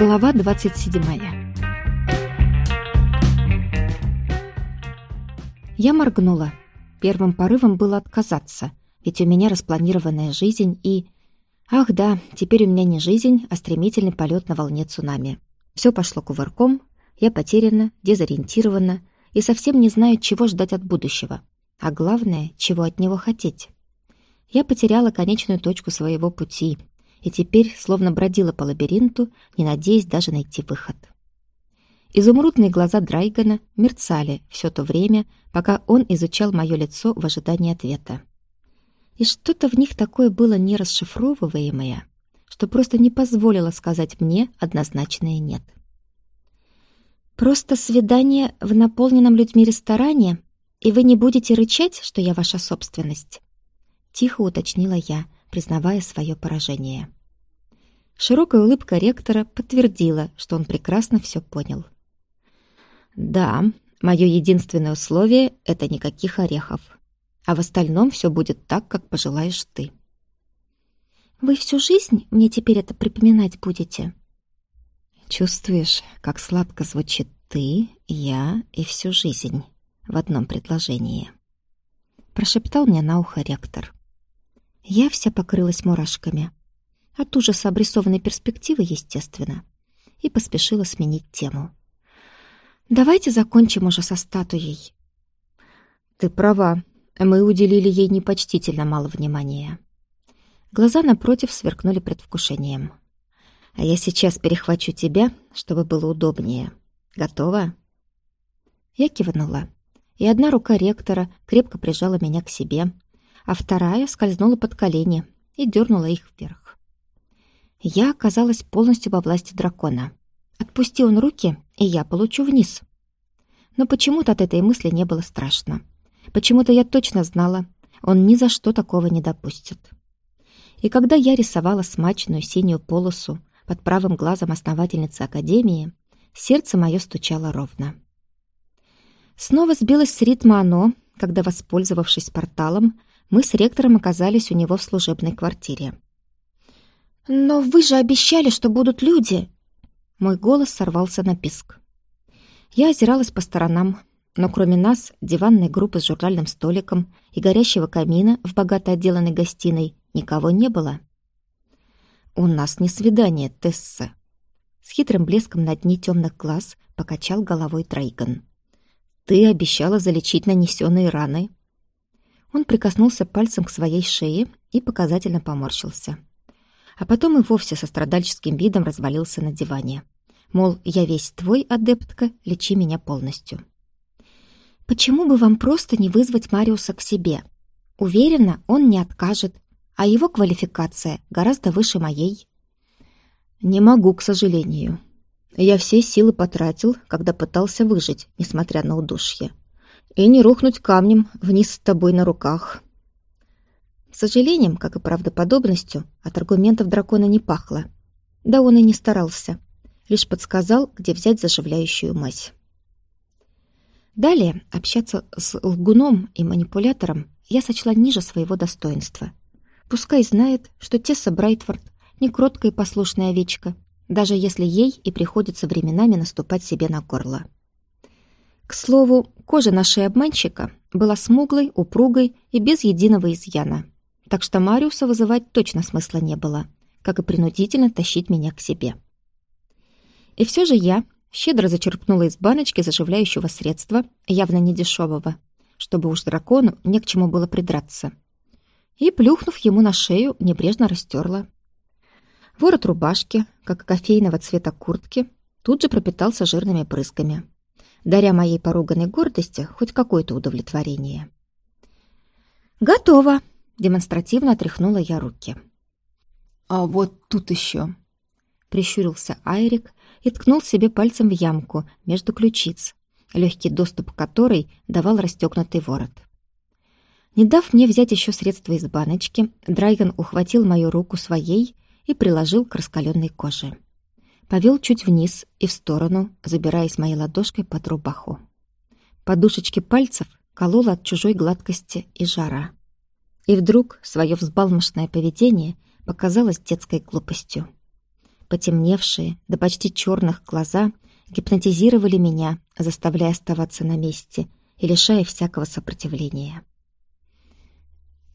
Глава 27 Я моргнула. Первым порывом было отказаться, ведь у меня распланированная жизнь и... Ах да, теперь у меня не жизнь, а стремительный полет на волне цунами. Все пошло кувырком, я потеряна, дезориентирована и совсем не знаю, чего ждать от будущего. А главное, чего от него хотеть. Я потеряла конечную точку своего пути и теперь словно бродила по лабиринту, не надеясь даже найти выход. Изумрудные глаза Драйгана мерцали все то время, пока он изучал мое лицо в ожидании ответа. И что-то в них такое было нерасшифровываемое, что просто не позволило сказать мне однозначное «нет». «Просто свидание в наполненном людьми ресторане, и вы не будете рычать, что я ваша собственность?» Тихо уточнила я, признавая свое поражение. Широкая улыбка ректора подтвердила, что он прекрасно все понял. Да, мое единственное условие — это никаких орехов. А в остальном все будет так, как пожелаешь ты. Вы всю жизнь мне теперь это припоминать будете? Чувствуешь, как сладко звучит «ты», «я» и «всю жизнь» в одном предложении. Прошептал мне на ухо ректор. Я вся покрылась мурашками. От ужаса обрисованной перспективы, естественно. И поспешила сменить тему. Давайте закончим уже со статуей. Ты права. Мы уделили ей непочтительно мало внимания. Глаза напротив сверкнули предвкушением. А я сейчас перехвачу тебя, чтобы было удобнее. Готова? Я кивнула, и одна рука ректора крепко прижала меня к себе, а вторая скользнула под колени и дернула их вверх. Я оказалась полностью во власти дракона. Отпусти он руки, и я получу вниз. Но почему-то от этой мысли не было страшно. Почему-то я точно знала, он ни за что такого не допустит. И когда я рисовала смачную синюю полосу под правым глазом основательницы Академии, сердце мое стучало ровно. Снова сбилось с ритма оно, когда, воспользовавшись порталом, мы с ректором оказались у него в служебной квартире. «Но вы же обещали, что будут люди!» Мой голос сорвался на писк. Я озиралась по сторонам, но кроме нас, диванной группы с журнальным столиком и горящего камина в богато отделанной гостиной никого не было. «У нас не свидание, Тесса!» С хитрым блеском на дне темных глаз покачал головой Трейган. «Ты обещала залечить нанесенные раны». Он прикоснулся пальцем к своей шее и показательно поморщился. А потом и вовсе со страдальческим видом развалился на диване. Мол, я весь твой, адептка, лечи меня полностью. Почему бы вам просто не вызвать Мариуса к себе? Уверена, он не откажет, а его квалификация гораздо выше моей. Не могу, к сожалению. Я все силы потратил, когда пытался выжить, несмотря на удушье. И не рухнуть камнем вниз с тобой на руках. Сожалением, как и правдоподобностью, от аргументов дракона не пахло. Да он и не старался лишь подсказал, где взять заживляющую мазь. Далее общаться с лгуном и манипулятором я сочла ниже своего достоинства. Пускай знает, что Тесса Брайтфорд не кроткая и послушная овечка, даже если ей и приходится временами наступать себе на горло. К слову, кожа нашей обманщика была смуглой, упругой и без единого изъяна, так что Мариуса вызывать точно смысла не было, как и принудительно тащить меня к себе. И все же я щедро зачерпнула из баночки заживляющего средства, явно не дешевого, чтобы уж дракону не к чему было придраться. И, плюхнув ему на шею, небрежно растерла. Ворот рубашки, как кофейного цвета куртки, тут же пропитался жирными брызгами, даря моей поруганной гордости хоть какое-то удовлетворение. «Готово!» — демонстративно отряхнула я руки. «А вот тут еще!» — прищурился Айрик, и ткнул себе пальцем в ямку между ключиц, легкий доступ к которой давал расстегнутый ворот. Не дав мне взять еще средства из баночки, Драйган ухватил мою руку своей и приложил к раскаленной коже. Повел чуть вниз и в сторону, забираясь моей ладошкой под рубаху. Подушечки пальцев кололо от чужой гладкости и жара. И вдруг свое взбалмошное поведение показалось детской глупостью. потемневшие до почти черных глаза гипнотизировали меня, заставляя оставаться на месте и лишая всякого сопротивления.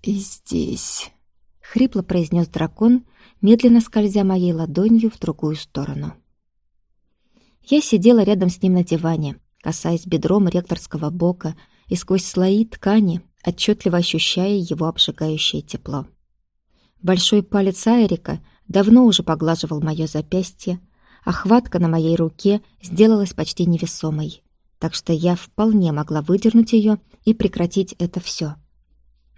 «И здесь...» — хрипло произнес дракон, медленно скользя моей ладонью в другую сторону. Я сидела рядом с ним на диване, касаясь бедром ректорского бока и сквозь слои ткани, отчетливо ощущая его обжигающее тепло. Большой палец Айрика давно уже поглаживал мое запястье, а хватка на моей руке сделалась почти невесомой, так что я вполне могла выдернуть ее и прекратить это все.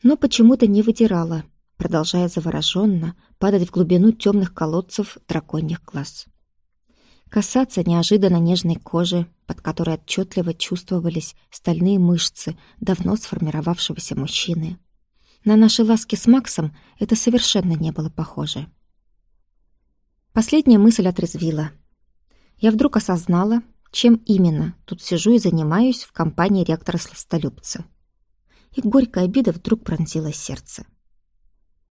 Но почему-то не выдирала, продолжая завороженно падать в глубину темных колодцев драконьих глаз. Касаться неожиданно нежной кожи, под которой отчетливо чувствовались стальные мышцы давно сформировавшегося мужчины. На наши ласки с Максом это совершенно не было похоже. Последняя мысль отрезвила. Я вдруг осознала, чем именно тут сижу и занимаюсь в компании ректора Сластолюбца. И горькая обида вдруг пронзила сердце.